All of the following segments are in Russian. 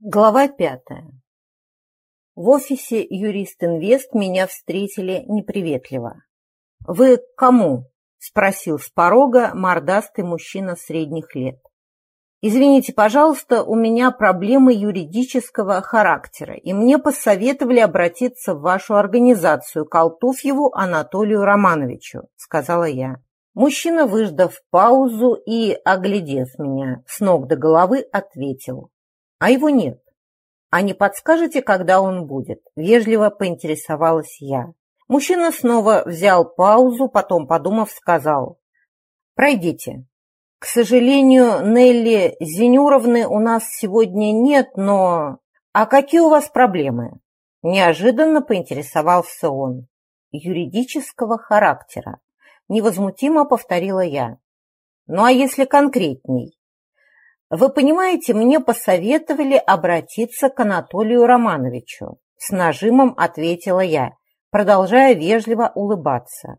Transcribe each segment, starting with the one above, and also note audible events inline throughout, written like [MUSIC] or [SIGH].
Глава пятая. В офисе Юрист Инвест меня встретили неприветливо. «Вы к кому?» – спросил с порога мордастый мужчина средних лет. «Извините, пожалуйста, у меня проблемы юридического характера, и мне посоветовали обратиться в вашу организацию к Алтуфьеву Анатолию Романовичу», – сказала я. Мужчина, выждав паузу и, оглядев меня с ног до головы, ответил а его нет. А не подскажете, когда он будет? Вежливо поинтересовалась я. Мужчина снова взял паузу, потом, подумав, сказал. Пройдите. К сожалению, Нелли Зенюровны у нас сегодня нет, но... А какие у вас проблемы? Неожиданно поинтересовался он. Юридического характера. Невозмутимо повторила я. Ну а если конкретней? Вы понимаете, мне посоветовали обратиться к Анатолию Романовичу. С нажимом ответила я, продолжая вежливо улыбаться.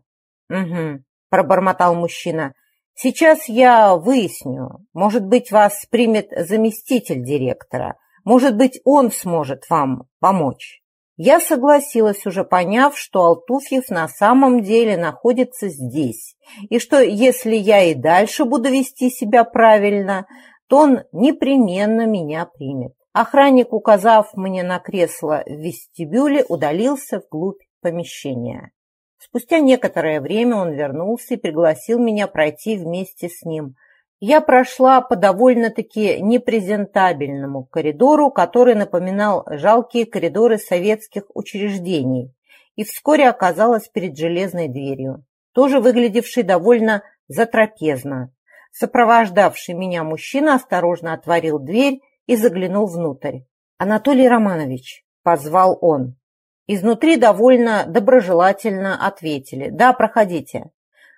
Угу, пробормотал мужчина. Сейчас я выясню. Может быть, вас примет заместитель директора. Может быть, он сможет вам помочь. Я согласилась, уже поняв, что Алтуфьев на самом деле находится здесь, и что если я и дальше буду вести себя правильно, то он непременно меня примет. Охранник, указав мне на кресло в вестибюле, удалился вглубь помещения. Спустя некоторое время он вернулся и пригласил меня пройти вместе с ним. Я прошла по довольно-таки непрезентабельному коридору, который напоминал жалкие коридоры советских учреждений, и вскоре оказалась перед железной дверью, тоже выглядевшей довольно затрапезно. Сопровождавший меня мужчина осторожно отворил дверь и заглянул внутрь. «Анатолий Романович», — позвал он. Изнутри довольно доброжелательно ответили. «Да, проходите».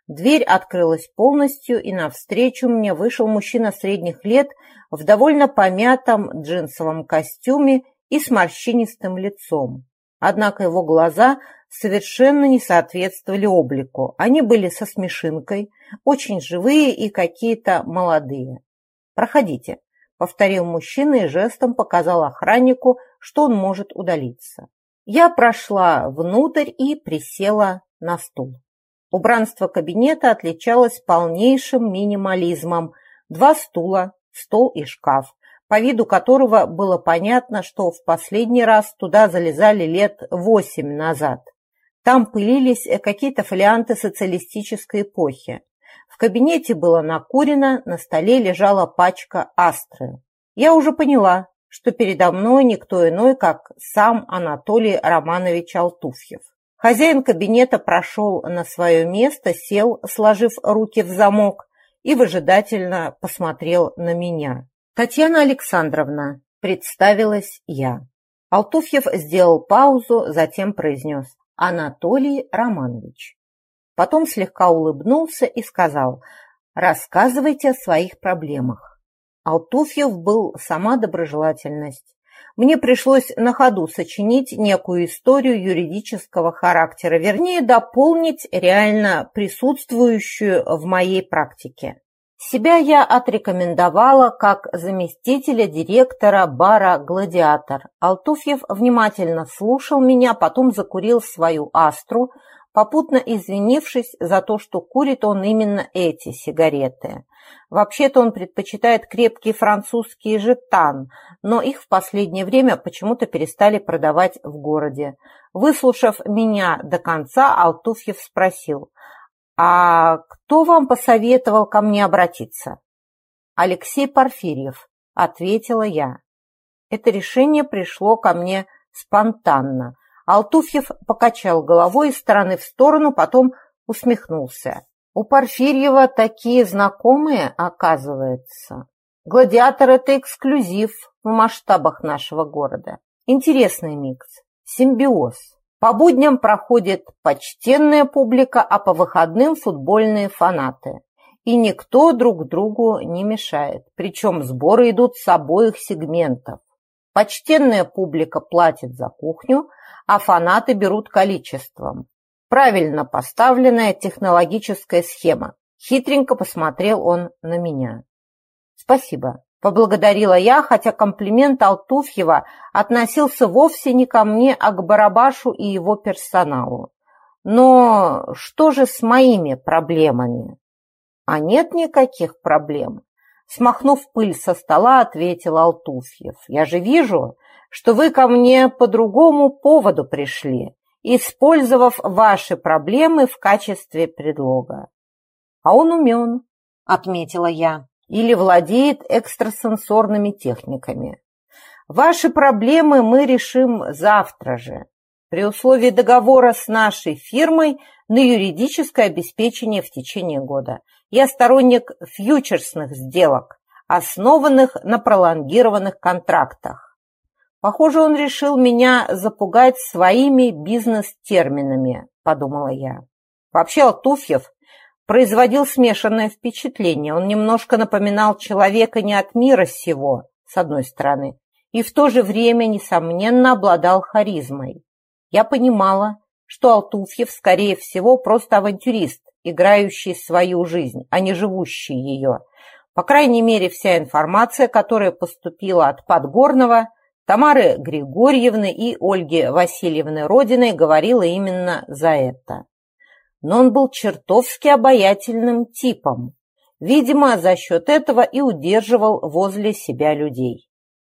Дверь открылась полностью, и навстречу мне вышел мужчина средних лет в довольно помятом джинсовом костюме и с морщинистым лицом. Однако его глаза совершенно не соответствовали облику. Они были со смешинкой, очень живые и какие-то молодые. «Проходите», — повторил мужчина и жестом показал охраннику, что он может удалиться. Я прошла внутрь и присела на стул. Убранство кабинета отличалось полнейшим минимализмом. Два стула, стол и шкаф, по виду которого было понятно, что в последний раз туда залезали лет восемь назад. Там пылились э, какие-то фолианты социалистической эпохи. В кабинете было накурено, на столе лежала пачка астры. Я уже поняла, что передо мной никто иной, как сам Анатолий Романович Алтуфьев. Хозяин кабинета прошел на свое место, сел, сложив руки в замок, и выжидательно посмотрел на меня. «Татьяна Александровна», — представилась я. Алтуфьев сделал паузу, затем произнес. Анатолий Романович. Потом слегка улыбнулся и сказал, рассказывайте о своих проблемах. Алтуфьев был сама доброжелательность. Мне пришлось на ходу сочинить некую историю юридического характера, вернее, дополнить реально присутствующую в моей практике. Себя я отрекомендовала как заместителя директора бара «Гладиатор». Алтуфьев внимательно слушал меня, потом закурил свою астру, попутно извинившись за то, что курит он именно эти сигареты. Вообще-то он предпочитает крепкий французский жетан, но их в последнее время почему-то перестали продавать в городе. Выслушав меня до конца, Алтуфьев спросил – «А кто вам посоветовал ко мне обратиться?» «Алексей Порфирьев», — ответила я. Это решение пришло ко мне спонтанно. Алтуфьев покачал головой из стороны в сторону, потом усмехнулся. У Порфирьева такие знакомые, оказывается. Гладиатор – это эксклюзив в масштабах нашего города. Интересный микс, симбиоз. По будням проходит почтенная публика, а по выходным футбольные фанаты. И никто друг другу не мешает. Причем сборы идут с обоих сегментов. Почтенная публика платит за кухню, а фанаты берут количеством. Правильно поставленная технологическая схема. Хитренько посмотрел он на меня. «Спасибо», Поблагодарила я, хотя комплимент Алтуфьева относился вовсе не ко мне, а к Барабашу и его персоналу. Но что же с моими проблемами? А нет никаких проблем. Смахнув пыль со стола, ответил Алтуфьев. Я же вижу, что вы ко мне по другому поводу пришли, использовав ваши проблемы в качестве предлога. А он умен, отметила я, или владеет экстрасенсорными техниками. Ваши проблемы мы решим завтра же, при условии договора с нашей фирмой на юридическое обеспечение в течение года. Я сторонник фьючерсных сделок, основанных на пролонгированных контрактах. Похоже, он решил меня запугать своими бизнес-терминами, подумала я. Вообще Алтуфьев производил смешанное впечатление. Он немножко напоминал человека не от мира сего, с одной стороны, и в то же время, несомненно, обладал харизмой. Я понимала, что Алтуфьев, скорее всего, просто авантюрист, играющий свою жизнь, а не живущий ее. По крайней мере, вся информация, которая поступила от Подгорного – Тамары Григорьевны и Ольги Васильевны Родиной говорила именно за это. Но он был чертовски обаятельным типом. Видимо, за счет этого и удерживал возле себя людей.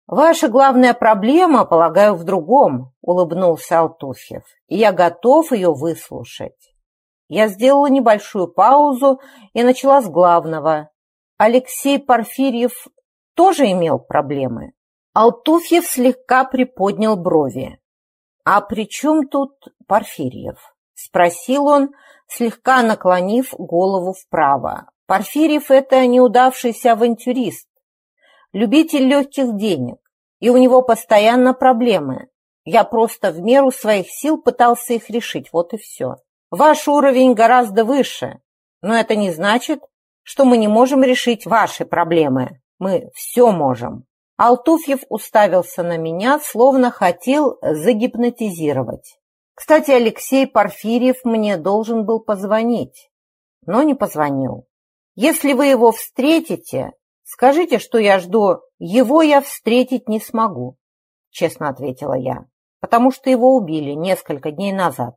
«Ваша главная проблема, полагаю, в другом», — улыбнулся Алтуфьев, «и я готов ее выслушать». Я сделала небольшую паузу и начала с главного. Алексей Порфирьев тоже имел проблемы? Алтуфьев слегка приподнял брови. «А при чем тут Порфирьев?» — спросил он, слегка наклонив голову вправо. «Порфирьев — это неудавшийся авантюрист, любитель легких денег, и у него постоянно проблемы. Я просто в меру своих сил пытался их решить, вот и все. Ваш уровень гораздо выше, но это не значит, что мы не можем решить ваши проблемы. Мы все можем». Алтуфьев уставился на меня, словно хотел загипнотизировать. Кстати, Алексей Порфирьев мне должен был позвонить, но не позвонил. Если вы его встретите, скажите, что я жду. Его я встретить не смогу, честно ответила я, потому что его убили несколько дней назад.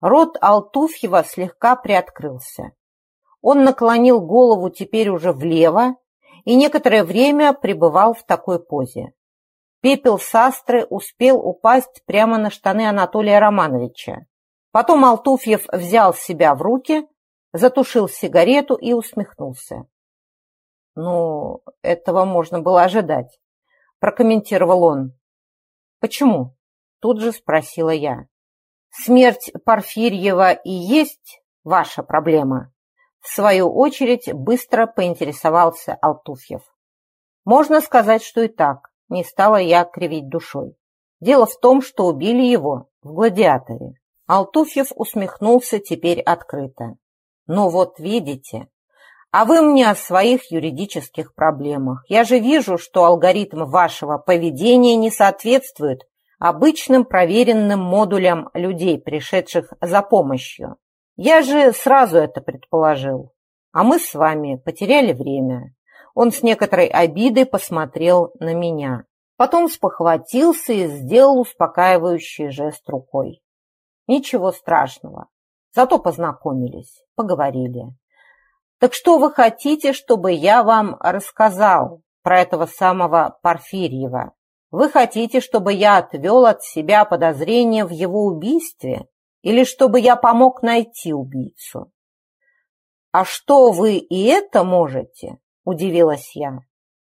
Рот Алтуфьева слегка приоткрылся. Он наклонил голову теперь уже влево и некоторое время пребывал в такой позе. Пепел састры успел упасть прямо на штаны Анатолия Романовича. Потом Алтуфьев взял себя в руки, затушил сигарету и усмехнулся. «Ну, этого можно было ожидать», – прокомментировал он. «Почему?» – тут же спросила я. «Смерть Порфирьева и есть ваша проблема?» В свою очередь быстро поинтересовался Алтуфьев. Можно сказать, что и так. Не стала я кривить душой. Дело в том, что убили его в «Гладиаторе». Алтуфьев усмехнулся теперь открыто. «Ну вот видите, а вы мне о своих юридических проблемах. Я же вижу, что алгоритм вашего поведения не соответствует обычным проверенным модулям людей, пришедших за помощью. Я же сразу это предположил. А мы с вами потеряли время. Он с некоторой обидой посмотрел на меня. Потом спохватился и сделал успокаивающий жест рукой. Ничего страшного. Зато познакомились, поговорили. Так что вы хотите, чтобы я вам рассказал про этого самого Порфирьева? Вы хотите, чтобы я отвел от себя подозрения в его убийстве? Или чтобы я помог найти убийцу? «А что, вы и это можете?» – удивилась я.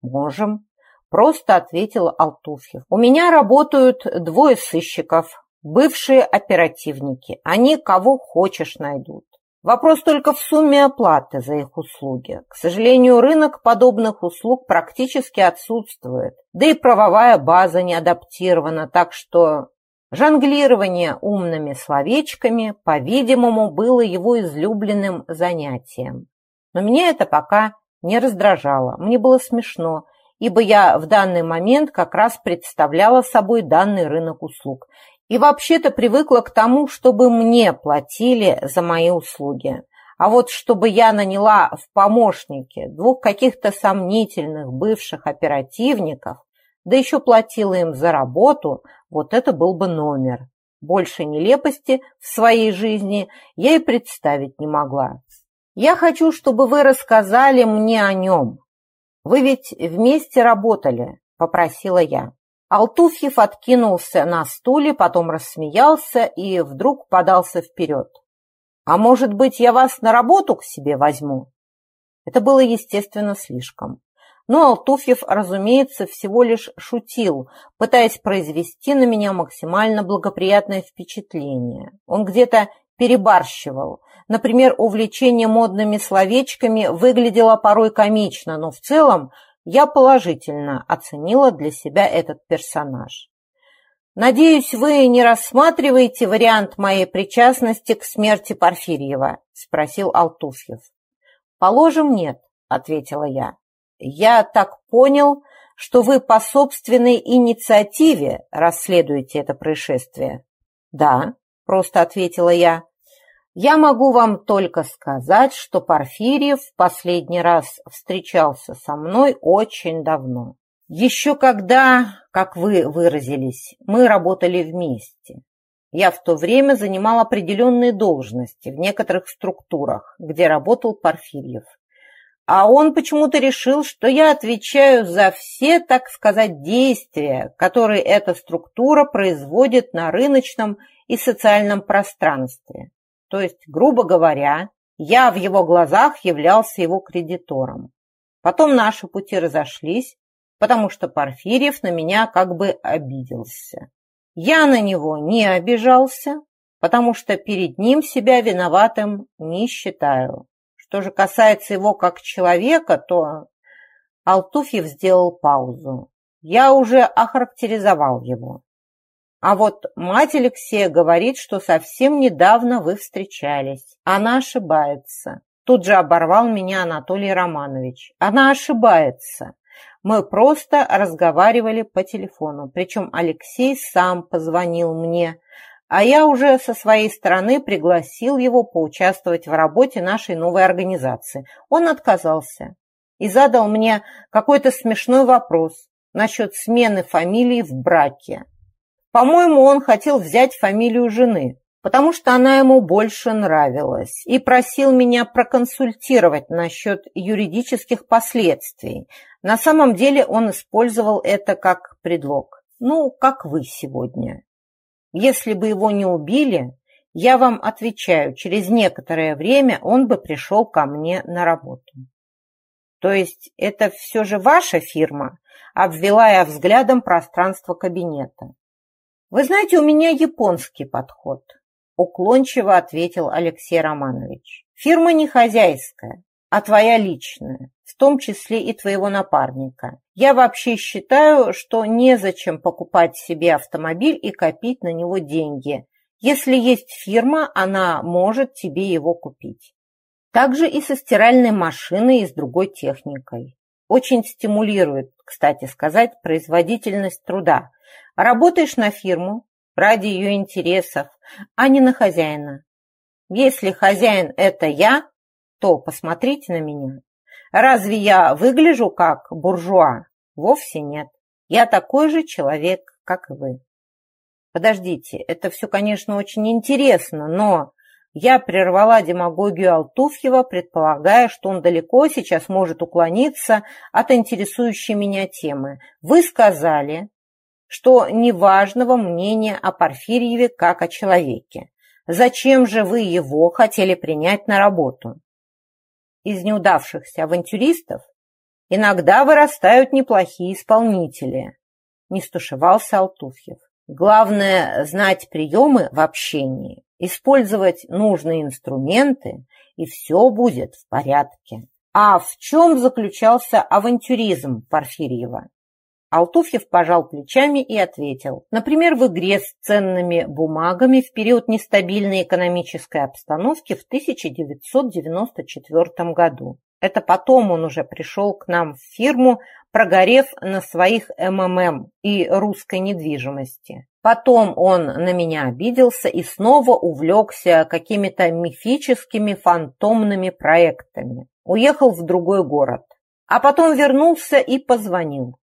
«Можем», – просто ответил Алтуфьев. «У меня работают двое сыщиков, бывшие оперативники. Они кого хочешь найдут. Вопрос только в сумме оплаты за их услуги. К сожалению, рынок подобных услуг практически отсутствует, да и правовая база не адаптирована, так что Жонглирование умными словечками, по-видимому, было его излюбленным занятием. Но меня это пока не раздражало, мне было смешно, ибо я в данный момент как раз представляла собой данный рынок услуг и вообще-то привыкла к тому, чтобы мне платили за мои услуги. А вот чтобы я наняла в помощники двух каких-то сомнительных бывших оперативников, да еще платила им за работу, вот это был бы номер. Больше нелепости в своей жизни я и представить не могла. Я хочу, чтобы вы рассказали мне о нем. Вы ведь вместе работали, попросила я. Алтуфьев откинулся на стуле, потом рассмеялся и вдруг подался вперед. «А может быть, я вас на работу к себе возьму?» Это было, естественно, слишком. Но Алтуфьев, разумеется, всего лишь шутил, пытаясь произвести на меня максимально благоприятное впечатление. Он где-то перебарщивал. Например, увлечение модными словечками выглядело порой комично, но в целом я положительно оценила для себя этот персонаж. «Надеюсь, вы не рассматриваете вариант моей причастности к смерти Порфирьева?» – спросил Алтуфьев. «Положим, нет», – ответила я. «Я так понял, что вы по собственной инициативе расследуете это происшествие?» «Да», – просто ответила я. Я могу вам только сказать, что Порфирьев последний раз встречался со мной очень давно. Еще когда, как вы выразились, мы работали вместе. Я в то время занимал определенные должности в некоторых структурах, где работал Порфирьев. А он почему-то решил, что я отвечаю за все, так сказать, действия, которые эта структура производит на рыночном и социальном пространстве. То есть, грубо говоря, я в его глазах являлся его кредитором. Потом наши пути разошлись, потому что Порфирьев на меня как бы обиделся. Я на него не обижался, потому что перед ним себя виноватым не считаю. Что же касается его как человека, то Алтуфьев сделал паузу. Я уже охарактеризовал его. А вот мать Алексея говорит, что совсем недавно вы встречались. Она ошибается. Тут же оборвал меня Анатолий Романович. Она ошибается. Мы просто разговаривали по телефону. Причем Алексей сам позвонил мне. А я уже со своей стороны пригласил его поучаствовать в работе нашей новой организации. Он отказался и задал мне какой-то смешной вопрос насчет смены фамилии в браке. По-моему, он хотел взять фамилию жены, потому что она ему больше нравилась, и просил меня проконсультировать насчет юридических последствий. На самом деле он использовал это как предлог. Ну, как вы сегодня. Если бы его не убили, я вам отвечаю, через некоторое время он бы пришел ко мне на работу. То есть это все же ваша фирма? Обвела я взглядом пространство кабинета. «Вы знаете, у меня японский подход», – уклончиво ответил Алексей Романович. «Фирма не хозяйская, а твоя личная, в том числе и твоего напарника. Я вообще считаю, что незачем покупать себе автомобиль и копить на него деньги. Если есть фирма, она может тебе его купить. Также и со стиральной машиной и с другой техникой. Очень стимулирует, кстати сказать, производительность труда – Работаешь на фирму ради ее интересов, а не на хозяина. Если хозяин – это я, то посмотрите на меня. Разве я выгляжу как буржуа? Вовсе нет. Я такой же человек, как и вы. Подождите, это все, конечно, очень интересно, но я прервала демагогию Алтуфьева, предполагая, что он далеко сейчас может уклониться от интересующей меня темы. Вы сказали, что неважного мнения о Порфирьеве как о человеке. Зачем же вы его хотели принять на работу? Из неудавшихся авантюристов иногда вырастают неплохие исполнители, не стушевался Алтуфьев. Главное – знать приемы в общении, использовать нужные инструменты, и все будет в порядке. А в чем заключался авантюризм Порфирьева? Алтуфьев пожал плечами и ответил. Например, в игре с ценными бумагами в период нестабильной экономической обстановки в 1994 году. Это потом он уже пришел к нам в фирму, прогорев на своих МММ и русской недвижимости. Потом он на меня обиделся и снова увлекся какими-то мифическими фантомными проектами. Уехал в другой город. А потом вернулся и позвонил.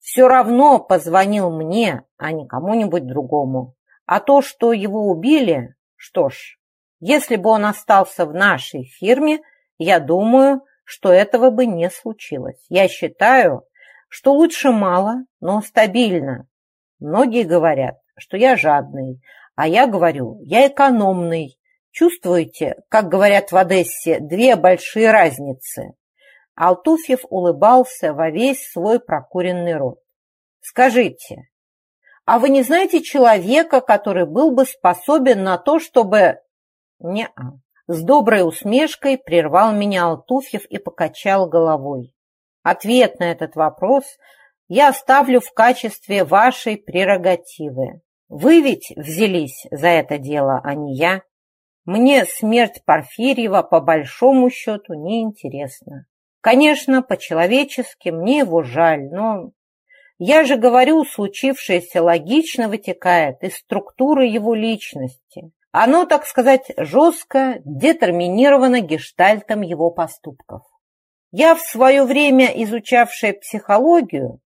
Все равно позвонил мне, а не кому-нибудь другому. А то, что его убили, что ж, если бы он остался в нашей фирме, я думаю, что этого бы не случилось. Я считаю, что лучше мало, но стабильно. Многие говорят, что я жадный, а я говорю, я экономный. Чувствуете, как говорят в Одессе, две большие разницы? Алтуфьев улыбался во весь свой прокуренный рот. Скажите, а вы не знаете человека, который был бы способен на то, чтобы... Не-а. С доброй усмешкой прервал меня Алтуфьев и покачал головой. Ответ на этот вопрос я оставлю в качестве вашей прерогативы. Вы ведь взялись за это дело, а не я. Мне смерть Порфирьева по большому счету не интересна. Конечно, по-человечески мне его жаль, но я же говорю, случившееся логично вытекает из структуры его личности. Оно, так сказать, жестко детерминировано гештальтом его поступков. Я в свое время, изучавшая психологию,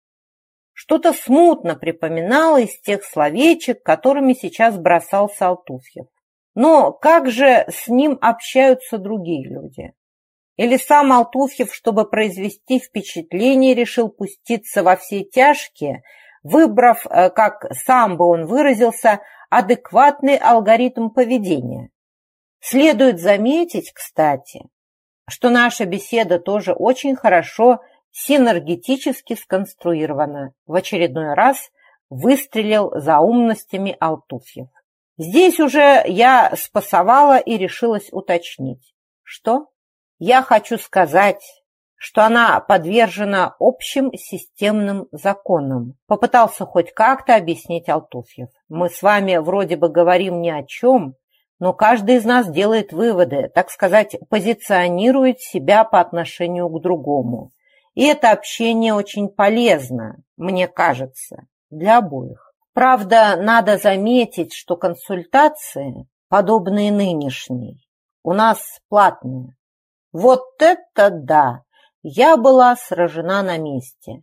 что-то смутно припоминала из тех словечек, которыми сейчас бросался Алтуфьев. Но как же с ним общаются другие люди? Или сам Алтуфьев, чтобы произвести впечатление, решил пуститься во все тяжкие, выбрав, э, как сам бы он выразился, адекватный алгоритм поведения. Следует заметить, кстати, что наша беседа тоже очень хорошо синергетически сконструирована. В очередной раз выстрелил за умностями Алтуфьев. Здесь уже я спасовала и решилась уточнить. Что? Я хочу сказать, что она подвержена общим системным законам. Попытался хоть как-то объяснить Алтуфьев. Мы с вами вроде бы говорим ни о чем, но каждый из нас делает выводы, так сказать, позиционирует себя по отношению к другому. И это общение очень полезно, мне кажется, для обоих. Правда, надо заметить, что консультации, подобные нынешней, у нас платные. Вот это да! Я была сражена на месте.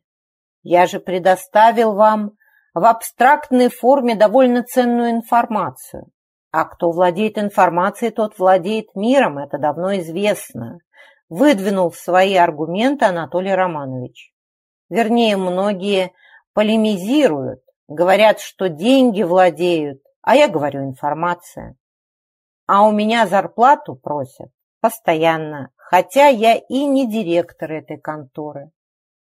Я же предоставил вам в абстрактной форме довольно ценную информацию. А кто владеет информацией, тот владеет миром, это давно известно. Выдвинул свои аргументы Анатолий Романович. Вернее, многие полемизируют, говорят, что деньги владеют, а я говорю информация. А у меня зарплату просят постоянно, хотя я и не директор этой конторы.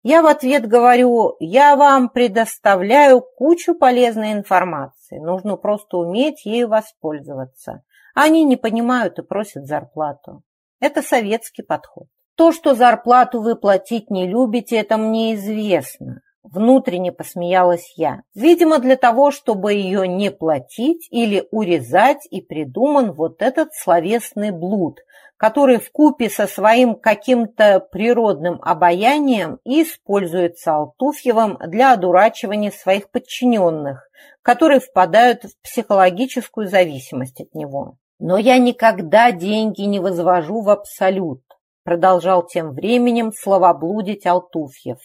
Я в ответ говорю, я вам предоставляю кучу полезной информации, нужно просто уметь ею воспользоваться. Они не понимают и просят зарплату. Это советский подход. То, что зарплату вы платить не любите, это мне известно. Внутренне посмеялась я. Видимо, для того, чтобы ее не платить или урезать, и придуман вот этот словесный блуд, который в купе со своим каким-то природным обаянием используется Алтуфьевым для одурачивания своих подчиненных, которые впадают в психологическую зависимость от него. Но я никогда деньги не возвожу в абсолют, продолжал тем временем словоблудить Алтуфьев.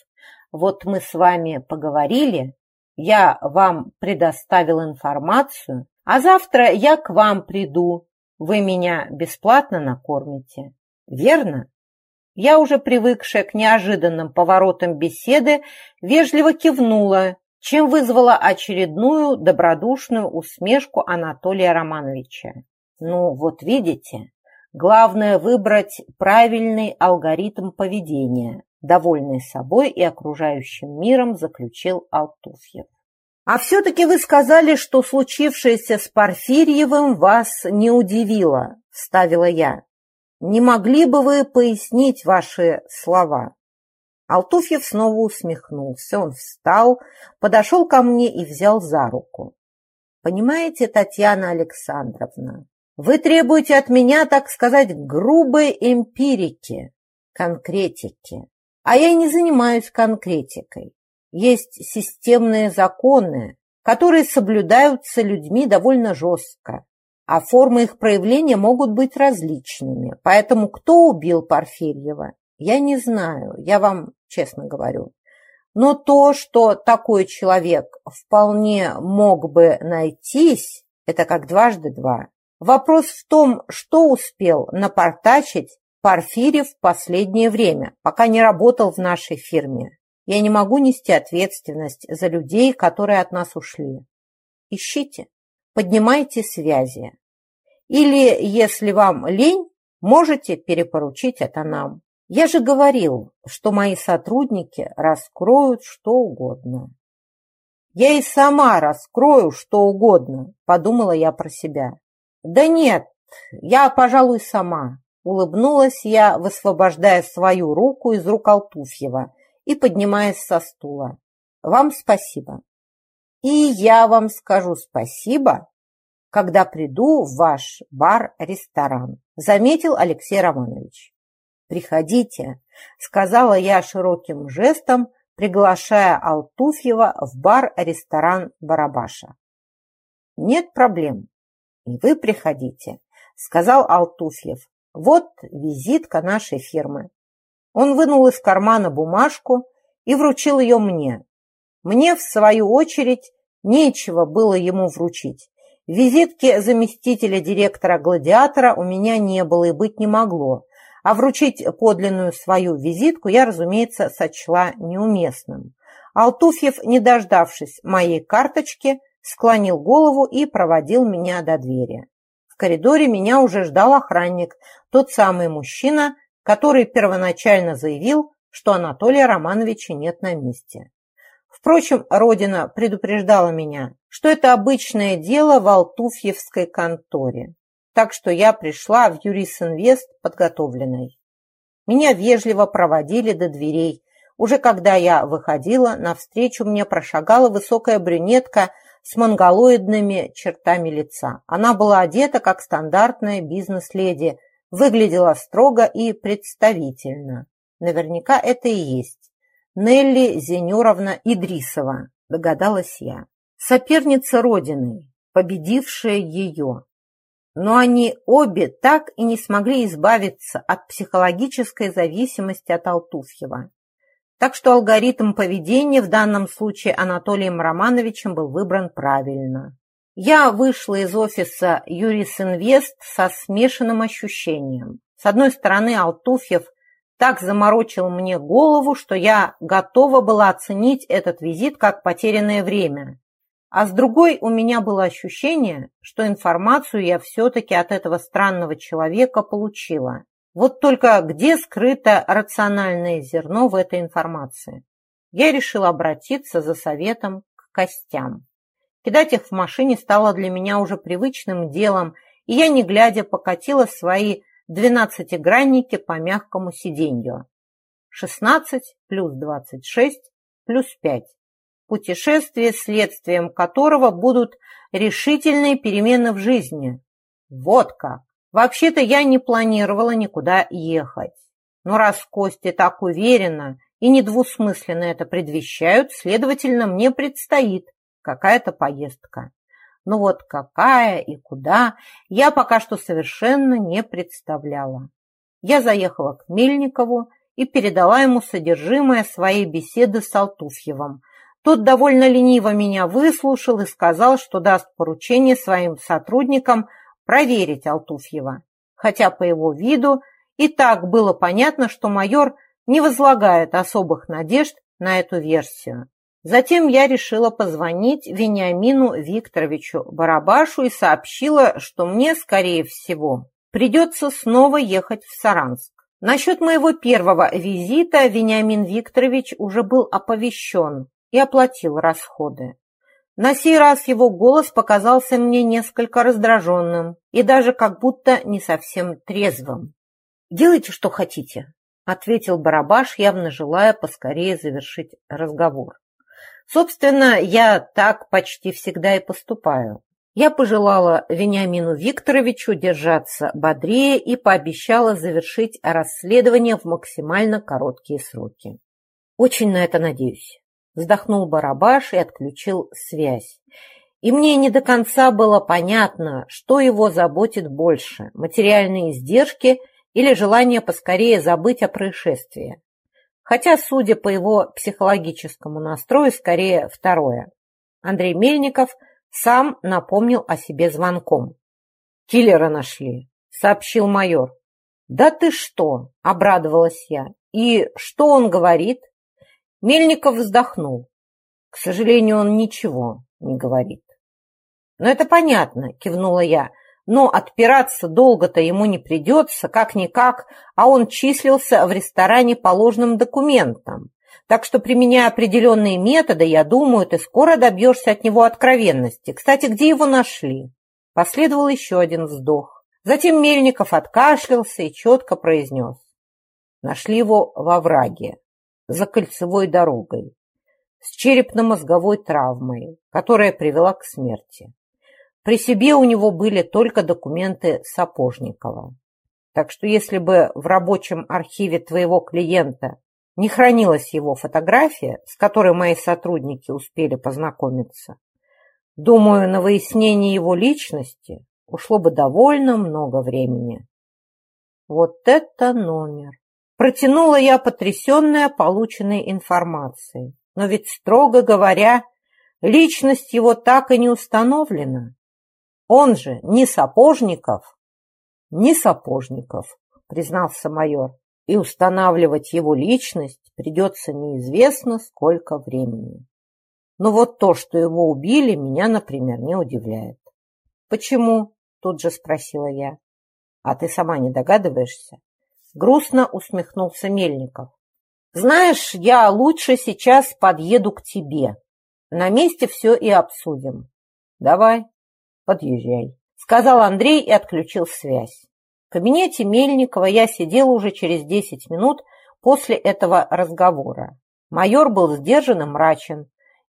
Вот мы с вами поговорили, я вам предоставил информацию, а завтра я к вам приду вы меня бесплатно накормите, верно? Я уже привыкшая к неожиданным поворотам беседы, вежливо кивнула, чем вызвала очередную добродушную усмешку Анатолия Романовича. Ну, вот видите, главное выбрать правильный алгоритм поведения, довольный собой и окружающим миром, заключил Алтуфьев. А все-таки вы сказали, что случившееся с Порфирьевым вас не удивило, ставила я. Не могли бы вы пояснить ваши слова? Алтуфьев снова усмехнулся. Он встал, подошел ко мне и взял за руку. Понимаете, Татьяна Александровна, вы требуете от меня, так сказать, грубой эмпирики, конкретики. А я не занимаюсь конкретикой. Есть системные законы, которые соблюдаются людьми довольно жестко, а формы их проявления могут быть различными. Поэтому кто убил Порфирьева, я не знаю, я вам честно говорю. Но то, что такой человек вполне мог бы найтись, это как дважды два. Вопрос в том, что успел напортачить Порфирьев в последнее время, пока не работал в нашей фирме. Я не могу нести ответственность за людей, которые от нас ушли. Ищите, поднимайте связи. Или, если вам лень, можете перепоручить это нам. Я же говорил, что мои сотрудники раскроют что угодно. Я и сама раскрою что угодно, подумала я про себя. Да нет, я, пожалуй, сама. Улыбнулась я, высвобождая свою руку из рук Алтуфьева и поднимаясь со стула. Вам спасибо. И я вам скажу спасибо, когда приду в ваш бар-ресторан, заметил Алексей Романович. «Приходите», — сказала я широким жестом, приглашая Алтуфьева в бар-ресторан Барабаша. «Нет проблем. И вы приходите», — сказал Алтуфьев. «Вот визитка нашей фирмы». Он вынул из кармана бумажку и вручил ее мне. Мне, в свою очередь, нечего было ему вручить. Визитки заместителя директора «Гладиатора» у меня не было и быть не могло, а вручить подлинную свою визитку я, разумеется, сочла неуместным. Алтуфьев, не дождавшись моей карточки, склонил голову и проводил меня до двери. В коридоре меня уже ждал охранник, тот самый мужчина, который первоначально заявил, что Анатолия Романовича нет на месте. Впрочем, Родина предупреждала меня, что это обычное дело в Алтуфьевской конторе так что я пришла в Юрисинвест подготовленной. Меня вежливо проводили до дверей. Уже когда я выходила, навстречу мне прошагала высокая брюнетка с монголоидными чертами лица. Она была одета как стандартная бизнес-леди, выглядела строго и представительно. Наверняка это и есть. Нелли Зенюровна Идрисова, догадалась я. Соперница Родины, победившая ее но они обе так и не смогли избавиться от психологической зависимости от Алтуфьева. Так что алгоритм поведения в данном случае Анатолием Романовичем был выбран правильно. Я вышла из офиса Юрис Инвест со смешанным ощущением. С одной стороны, Алтуфьев так заморочил мне голову, что я готова была оценить этот визит как потерянное время. А с другой у меня было ощущение, что информацию я все-таки от этого странного человека получила. Вот только где скрыто рациональное зерно в этой информации? Я решила обратиться за советом к костям. Кидать их в машине стало для меня уже привычным делом, и я, не глядя, покатила свои двенадцатигранники по мягкому сиденью. Шестнадцать плюс двадцать шесть плюс пять путешествие, следствием которого будут решительные перемены в жизни. Вот как. Вообще-то я не планировала никуда ехать. Но раз Костя так уверенно и недвусмысленно это предвещают, следовательно, мне предстоит какая-то поездка. Но вот какая и куда, я пока что совершенно не представляла. Я заехала к Мельникову и передала ему содержимое своей беседы с Алтуфьевым – тот довольно лениво меня выслушал и сказал, что даст поручение своим сотрудникам проверить Алтуфьева. Хотя по его виду и так было понятно, что майор не возлагает особых надежд на эту версию. Затем я решила позвонить Вениамину Викторовичу Барабашу и сообщила, что мне, скорее всего, придется снова ехать в Саранск. Насчет моего первого визита Вениамин Викторович уже был оповещен, и оплатил расходы. На сей раз его голос показался мне несколько раздраженным и даже как будто не совсем трезвым. «Делайте, что хотите», — ответил Барабаш, явно желая поскорее завершить разговор. «Собственно, я так почти всегда и поступаю. Я пожелала Вениамину Викторовичу держаться бодрее и пообещала завершить расследование в максимально короткие сроки. Очень на это надеюсь. Вздохнул Барабаш и отключил связь. И мне не до конца было понятно, что его заботит больше – материальные издержки или желание поскорее забыть о происшествии. Хотя, судя по его психологическому настрою, скорее второе. Андрей Мельников сам напомнил о себе звонком. «Киллера нашли», — сообщил майор. «Да ты что?» — обрадовалась я. «И что он говорит?» Мельников вздохнул. К сожалению, он ничего не говорит. «Но это понятно», — кивнула я. «Но отпираться долго-то ему не придется, как-никак, а он числился в ресторане по ложным документам. Так что, применяя определенные методы, я думаю, ты скоро добьешься от него откровенности. Кстати, где его нашли?» Последовал еще один вздох. Затем Мельников откашлялся и четко произнес. Нашли его во враге, за кольцевой дорогой, с черепно-мозговой травмой, которая привела к смерти. При себе у него были только документы Сапожникова. Так что если бы в рабочем архиве твоего клиента не хранилась его фотография, с которой мои сотрудники успели познакомиться, думаю, на выяснение его личности ушло бы довольно много времени. Вот это номер! Протянула я, потрясенная полученной информацией. Но ведь, строго говоря, личность его так и не установлена. Он же не Сапожников. Не Сапожников, признался майор. И устанавливать его личность придется неизвестно сколько времени. Но вот то, что его убили, меня, например, не удивляет. Почему? Тут же спросила я. А ты сама не догадываешься? Грустно усмехнулся Мельников. Знаешь, я лучше сейчас подъеду к тебе. На месте все и обсудим. Давай, подъезжай, сказал Андрей и отключил связь. В кабинете Мельникова я сидела уже через десять минут после этого разговора. Майор был сдержан и мрачен.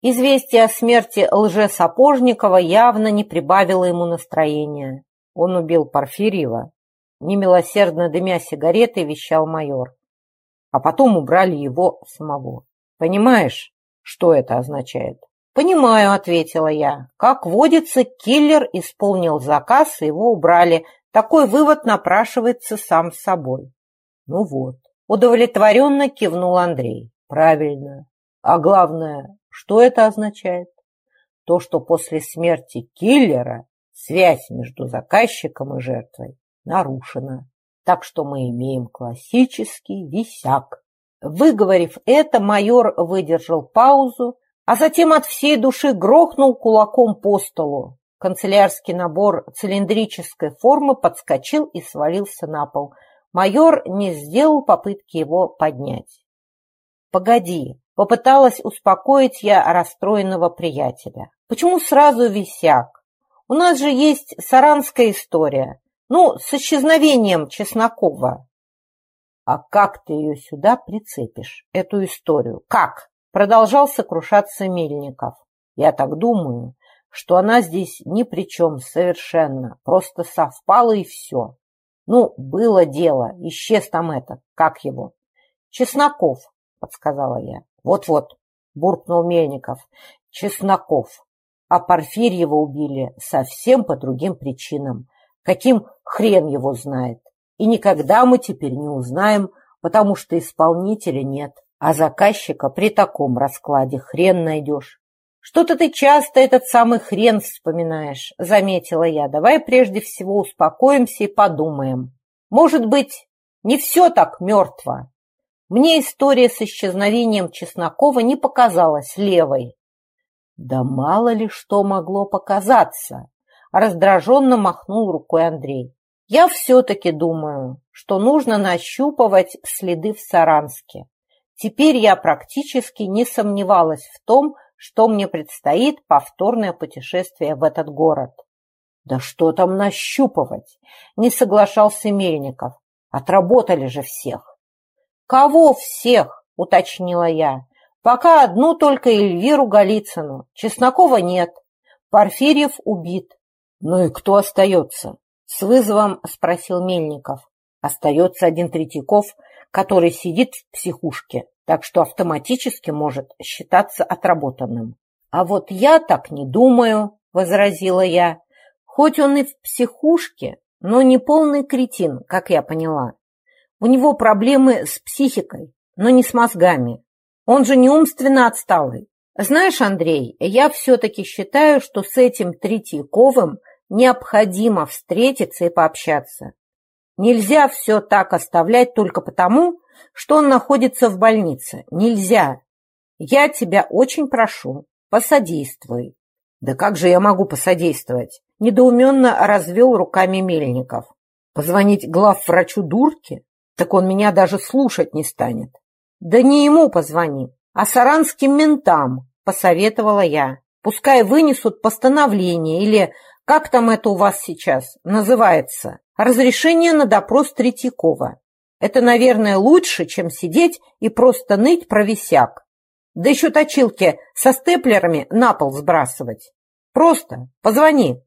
Известие о смерти лже-Сапожникова явно не прибавило ему настроения. Он убил Порфирьева, немилосердно дымя сигаретой, вещал майор. А потом убрали его самого. Понимаешь, что это означает? «Понимаю», — ответила я. «Как водится, киллер исполнил заказ, и его убрали. Такой вывод напрашивается сам собой». «Ну вот», — удовлетворенно кивнул Андрей. «Правильно. А главное, что это означает? То, что после смерти киллера связь между заказчиком и жертвой нарушена. Так что мы имеем классический висяк. Выговорив это, майор выдержал паузу, а затем от всей души грохнул кулаком по столу. Канцелярский набор цилиндрической формы подскочил и свалился на пол. Майор не сделал попытки его поднять. «Погоди», — попыталась успокоить я расстроенного приятеля. «Почему сразу висяк? У нас же есть саранская история. Ну, с исчезновением Чеснокова. А как ты ее сюда прицепишь, эту историю? Как? Продолжал сокрушаться Мельников. Я так думаю, что она здесь ни при чем совершенно. Просто совпало и все. Ну, было дело, исчез там этот, как его? Чесноков, подсказала я. Вот-вот, буркнул Мельников. Чесноков. А Порфирьева убили совсем по другим причинам. Каким хрен его знает. И никогда мы теперь не узнаем, потому что исполнителя нет, а заказчика при таком раскладе хрен найдешь. Что-то ты часто этот самый хрен вспоминаешь, заметила я. Давай прежде всего успокоимся и подумаем. Может быть, не все так мертво. Мне история с исчезновением Чеснокова не показалась левой. Да мало ли что могло показаться раздраженно махнул рукой Андрей. Я все-таки думаю, что нужно нащупывать следы в Саранске. Теперь я практически не сомневалась в том, что мне предстоит повторное путешествие в этот город. Да что там нащупывать? Не соглашался Мельников. Отработали же всех. Кого всех? Уточнила я. Пока одну только Эльвиру Голицыну. Чеснокова нет. Порфирьев убит. «Ну и кто остается?» — с вызовом спросил Мельников. «Остается один Третьяков, который сидит в психушке, так что автоматически может считаться отработанным». «А вот я так не думаю», возразила я. Хоть он и в психушке, но не полный кретин, как я поняла. У него проблемы с психикой, но не с мозгами. Он же не умственно отсталый. Знаешь, Андрей, я все-таки считаю, что с этим Третьяковым необходимо встретиться и пообщаться. Нельзя все так оставлять только потому, что он находится в больнице. Нельзя. Я тебя очень прошу, посодействуй. Да как же я могу посодействовать? Недоуменно развел руками Мельников. Позвонить главврачу дурки? Так он меня даже слушать не станет. Да не ему позвони, а саранским ментам, посоветовала я. Пускай вынесут постановление или, как там это у вас сейчас называется, разрешение на допрос Третьякова. Это, наверное, лучше, чем сидеть и просто ныть про висяк. Да еще точилки со степлерами на пол сбрасывать. Просто позвони.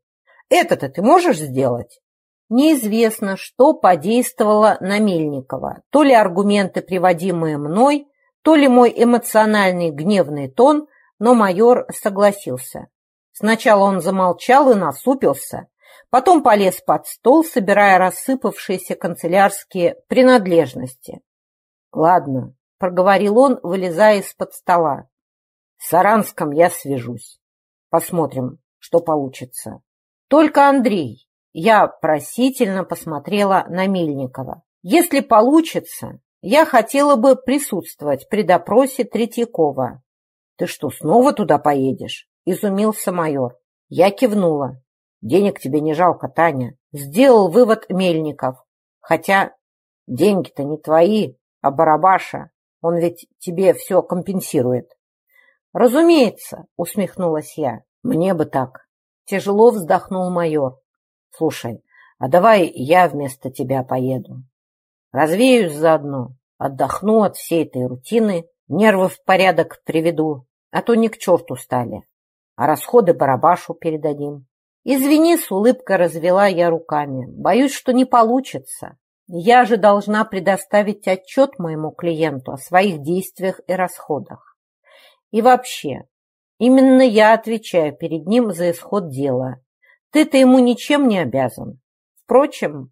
Это-то ты можешь сделать? Неизвестно, что подействовало на Мельникова. То ли аргументы, приводимые мной, то ли мой эмоциональный гневный тон, но майор согласился. Сначала он замолчал и насупился, потом полез под стол, собирая рассыпавшиеся канцелярские принадлежности. «Ладно», — проговорил он, вылезая из-под стола. «С Саранском я свяжусь. Посмотрим, что получится. Только Андрей, я просительно посмотрела на Мельникова. Если получится, я хотела бы присутствовать при допросе Третьякова. Ты что, снова туда поедешь? Изумился майор. Я кивнула. Денег тебе не жалко, Таня. Сделал вывод Мельников. Хотя деньги-то не твои, а Барабаша. Он ведь тебе все компенсирует. Разумеется, усмехнулась я. Мне бы так. Тяжело вздохнул майор. Слушай, а давай я вместо тебя поеду. Развеюсь заодно, отдохну от всей этой рутины, нервы в порядок приведу, а то не к черту стали. А расходы барабашу передадим. Извини, с улыбкой развела я руками. Боюсь, что не получится. Я же должна предоставить отчет моему клиенту о своих действиях и расходах. И вообще, именно я отвечаю перед ним за исход дела, ты-то ему ничем не обязан. Впрочем,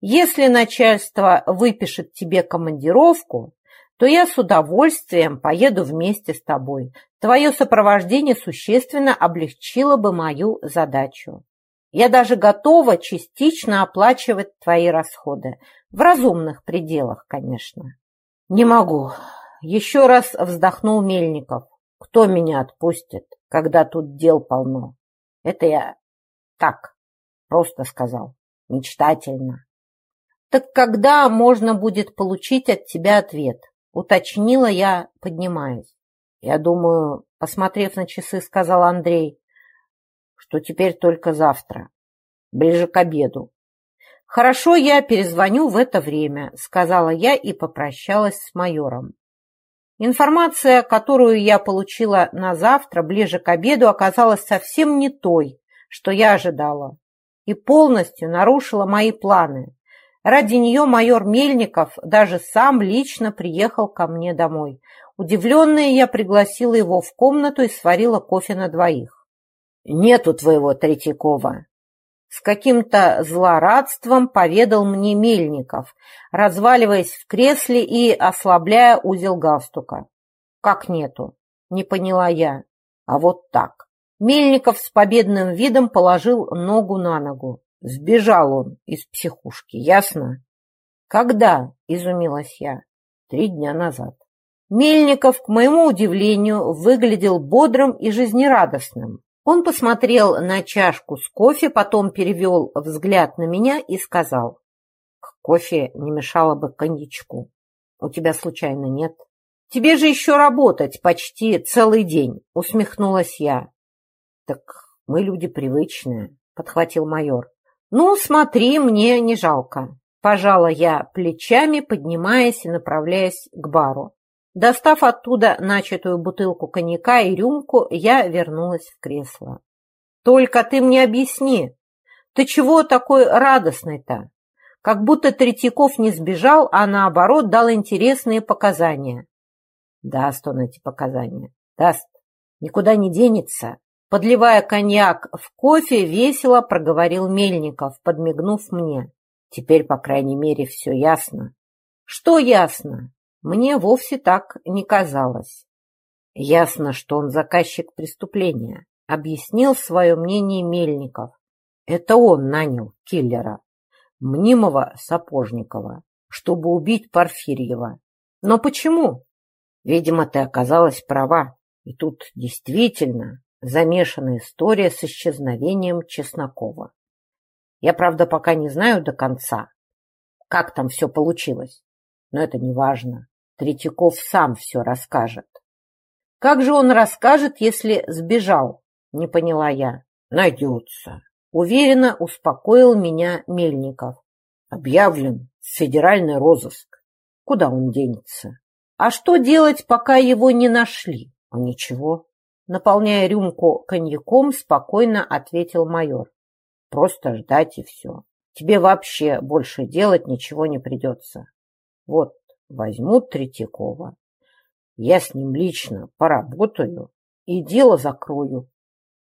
если начальство выпишет тебе командировку, то я с удовольствием поеду вместе с тобой. Твое сопровождение существенно облегчило бы мою задачу. Я даже готова частично оплачивать твои расходы. В разумных пределах, конечно. Не могу. Еще раз вздохнул Мельников. Кто меня отпустит, когда тут дел полно? Это я так, просто сказал. Мечтательно. Так когда можно будет получить от тебя ответ? Уточнила я, поднимаясь. Я думаю, посмотрев на часы, сказал Андрей, что теперь только завтра, ближе к обеду. Хорошо, я перезвоню в это время, сказала я и попрощалась с майором. Информация, которую я получила на завтра, ближе к обеду, оказалась совсем не той, что я ожидала, и полностью нарушила мои планы. Ради нее майор Мельников даже сам лично приехал ко мне домой. Удивленная, я пригласила его в комнату и сварила кофе на двоих. «Нету твоего Третьякова!» С каким-то злорадством поведал мне Мельников, разваливаясь в кресле и ослабляя узел галстука. «Как нету?» — не поняла я. «А вот так. Мельников с победным видом положил ногу на ногу. Сбежал он из психушки, ясно? Когда? Изумилась я. Три дня назад. Мельников, к моему удивлению, выглядел бодрым и жизнерадостным. Он посмотрел на чашку с кофе, потом перевел взгляд на меня и сказал. К кофе не мешало бы коньячку. У тебя случайно нет? Тебе же еще работать почти целый день, усмехнулась я. Так мы люди привычные, подхватил майор. Ну, смотри, мне не жалко. Пожала я плечами, поднимаясь и направляясь к бару. Достав оттуда начатую бутылку коньяка и рюмку, я вернулась в кресло. «Только ты мне объясни, ты чего такой радостный-то? Как будто Третьяков не сбежал, а наоборот дал интересные показания». «Даст он эти показания, даст. Никуда не денется. Подливая коньяк в кофе, весело проговорил Мельников, подмигнув мне. Теперь, по крайней мере, все ясно. Что ясно? Мне вовсе так не казалось. Ясно, что он заказчик преступления, объяснил свое мнение Мельников. Это он нанял киллера, мнимого Сапожникова, чтобы убить Порфирьева. Но почему? Видимо, ты оказалась права. И тут действительно замешана история с исчезновением Чеснокова. Я, правда, пока не знаю до конца, как там все получилось. Но это не важно. Третьяков сам все расскажет. Как же он расскажет, если сбежал? Не поняла я. Найдется. Уверенно успокоил меня Мельников. Объявлен федеральный розыск. Куда он денется? А что делать, пока его не нашли? А ничего. Наполняя рюмку коньяком, спокойно ответил майор. Просто ждать и все. Тебе вообще больше делать ничего не придется. Вот, возьмут Третьякова. Я с ним лично поработаю и дело закрою.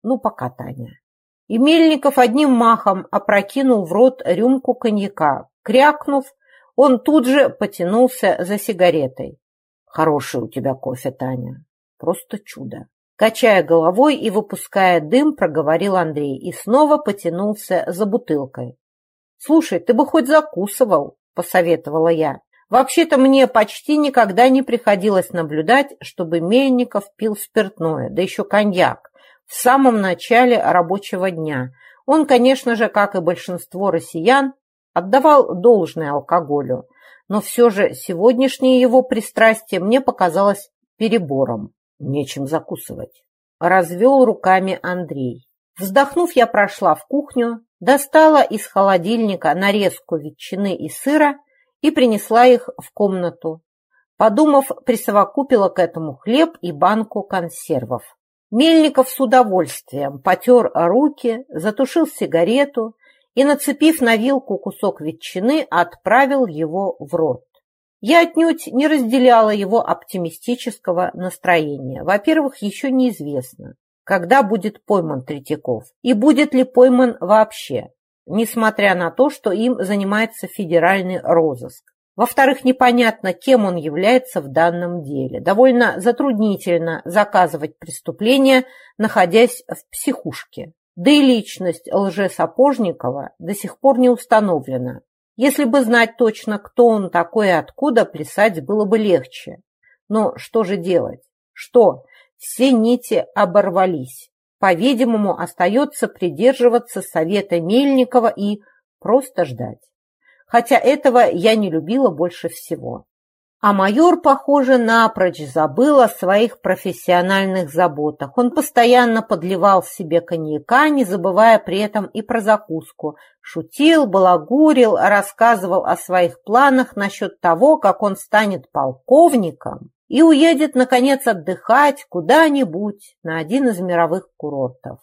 Ну, пока, Таня. И Мельников одним махом опрокинул в рот рюмку коньяка. Крякнув, он тут же потянулся за сигаретой. Хороший у тебя кофе, Таня. Просто чудо. Качая головой и выпуская дым, проговорил Андрей и снова потянулся за бутылкой. «Слушай, ты бы хоть закусывал», — посоветовала я. «Вообще-то мне почти никогда не приходилось наблюдать, чтобы Мельников пил спиртное, да еще коньяк, в самом начале рабочего дня. Он, конечно же, как и большинство россиян, отдавал должное алкоголю, но все же сегодняшнее его пристрастие мне показалось перебором. Нечем закусывать. Развел руками Андрей. Вздохнув, я прошла в кухню, достала из холодильника нарезку ветчины и сыра и принесла их в комнату. Подумав, присовокупила к этому хлеб и банку консервов. Мельников с удовольствием потер руки, затушил сигарету и, нацепив на вилку кусок ветчины, отправил его в рот. Я отнюдь не разделяла его оптимистического настроения. Во-первых, еще неизвестно, когда будет пойман Третьяков и будет ли пойман вообще, несмотря на то, что им занимается федеральный розыск. Во-вторых, непонятно, кем он является в данном деле. Довольно затруднительно заказывать преступление, находясь в психушке. Да и личность лже-Сапожникова до сих пор не установлена. Если бы знать точно, кто он такой и откуда, плясать было бы легче. Но что же делать? Что? Все нити оборвались. По-видимому, остается придерживаться совета Мельникова и просто ждать. Хотя этого я не любила больше всего. А майор, похоже, напрочь забыл о своих профессиональных заботах. Он постоянно подливал себе коньяка, не забывая при этом и про закуску. Шутил, балагурил, рассказывал о своих планах насчет того, как он станет полковником и уедет, наконец, отдыхать куда-нибудь на один из мировых курортов.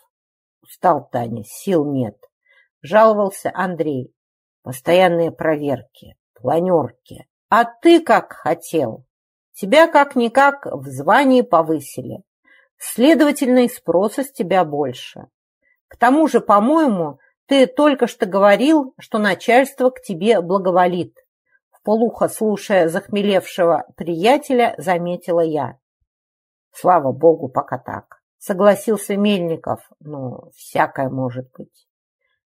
Устал Таня, сил нет. Жаловался Андрей. Постоянные проверки, планерки. А ты как хотел? Тебя как-никак в звании повысили. Следовательно, и спроса с тебя больше. К тому же, по-моему, ты только что говорил, что начальство к тебе благоволит. Полухо слушая захмелевшего приятеля, заметила я. Слава богу, пока так. Согласился Мельников, но всякое может быть.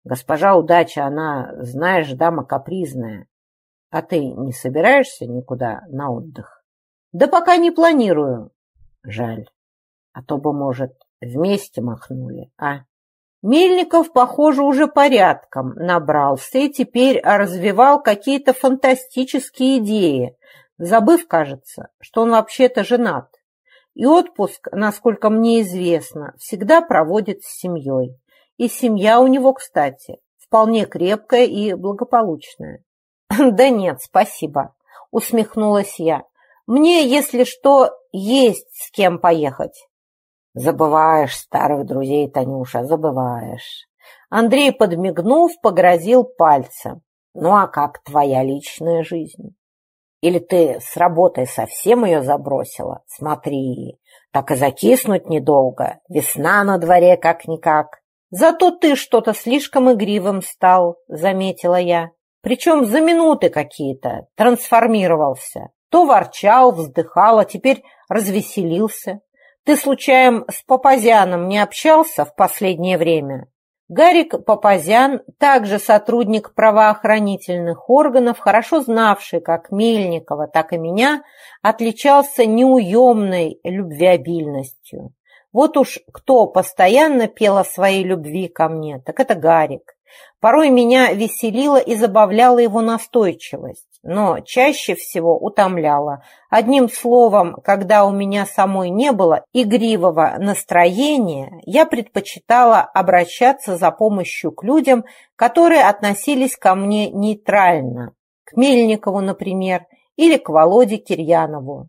Госпожа удача, она, знаешь, дама капризная. А ты не собираешься никуда на отдых? Да пока не планирую. Жаль. А то бы, может, вместе махнули, а? Мельников, похоже, уже порядком набрался и теперь развивал какие-то фантастические идеи, забыв, кажется, что он вообще-то женат. И отпуск, насколько мне известно, всегда проводит с семьей. И семья у него, кстати, вполне крепкая и благополучная. [LAUGHS] «Да нет, спасибо», — усмехнулась я. «Мне, если что, есть с кем поехать». «Забываешь старых друзей, Танюша, забываешь». Андрей, подмигнув, погрозил пальцем. «Ну а как твоя личная жизнь? Или ты с работой совсем ее забросила? Смотри, Так и закиснуть недолго. Весна на дворе как-никак. Зато ты что-то слишком игривым стал, заметила я. Причем за минуты какие-то трансформировался. То ворчал, вздыхал, а теперь развеселился. Ты, случаем, с Папазяном не общался в последнее время? Гарик Папазян, также сотрудник правоохранительных органов, хорошо знавший как Мельникова, так и меня, отличался неуемной любвеобильностью. Вот уж кто постоянно пел о своей любви ко мне, так это Гарик. Порой меня веселила и забавляла его настойчивость, но чаще всего утомляла. Одним словом, когда у меня самой не было игривого настроения, я предпочитала обращаться за помощью к людям, которые относились ко мне нейтрально. К Мельникову, например, или к Володе Кирьянову.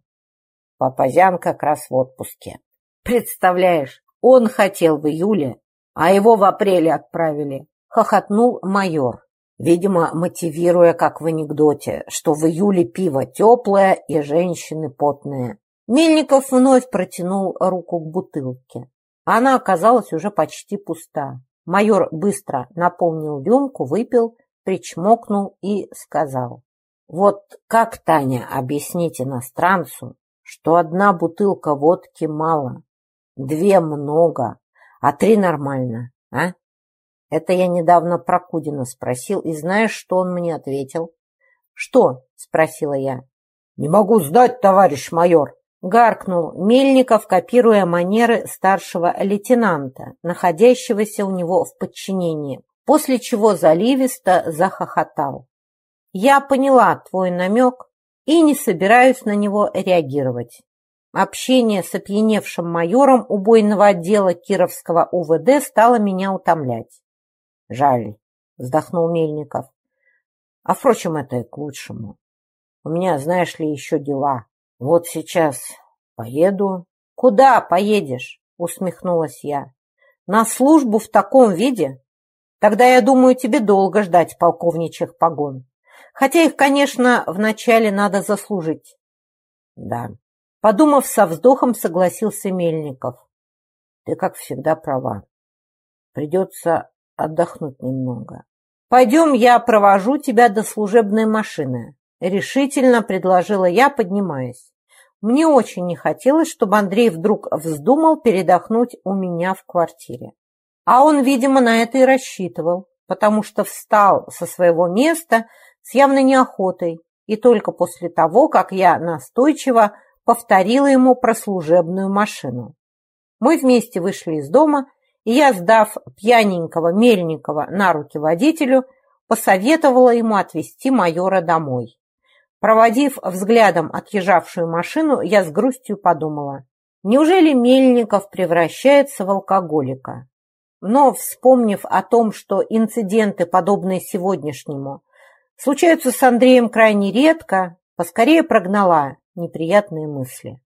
Папазян как раз в отпуске. Представляешь, он хотел в июле, а его в апреле отправили хохотнул майор, видимо, мотивируя, как в анекдоте, что в июле пиво теплое и женщины потные. Мельников вновь протянул руку к бутылке. Она оказалась уже почти пуста. Майор быстро наполнил рюмку, выпил, причмокнул и сказал. «Вот как, Таня, объяснить иностранцу, что одна бутылка водки мало, две много, а три нормально, а?» Это я недавно про Кудина спросил, и знаешь, что он мне ответил? «Что?» – спросила я. «Не могу сдать, товарищ майор!» – гаркнул Мельников, копируя манеры старшего лейтенанта, находящегося у него в подчинении, после чего заливисто захохотал. «Я поняла твой намек и не собираюсь на него реагировать». Общение с опьяневшим майором убойного отдела Кировского УВД стало меня утомлять. Жаль, вздохнул Мельников. А, впрочем, это и к лучшему. У меня, знаешь ли, еще дела. Вот сейчас поеду. Куда поедешь? Усмехнулась я. На службу в таком виде? Тогда, я думаю, тебе долго ждать полковничьих погон. Хотя их, конечно, вначале надо заслужить. Да. Подумав со вздохом, согласился Мельников. Ты, как всегда, права. Придется отдохнуть немного. «Пойдем, я провожу тебя до служебной машины», — решительно предложила я, поднимаясь. Мне очень не хотелось, чтобы Андрей вдруг вздумал передохнуть у меня в квартире. А он, видимо, на это и рассчитывал, потому что встал со своего места с явной неохотой, и только после того, как я настойчиво повторила ему про служебную машину. Мы вместе вышли из дома я, сдав пьяненького Мельникова на руки водителю, посоветовала ему отвезти майора домой. Проводив взглядом отъезжавшую машину, я с грустью подумала, неужели Мельников превращается в алкоголика? Но, вспомнив о том, что инциденты, подобные сегодняшнему, случаются с Андреем крайне редко, поскорее прогнала неприятные мысли.